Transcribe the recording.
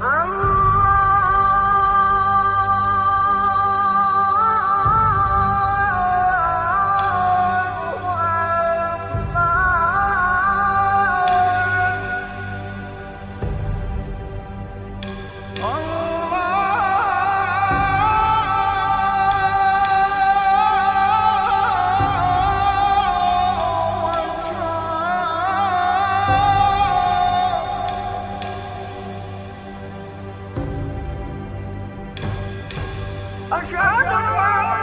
Oh. Achado,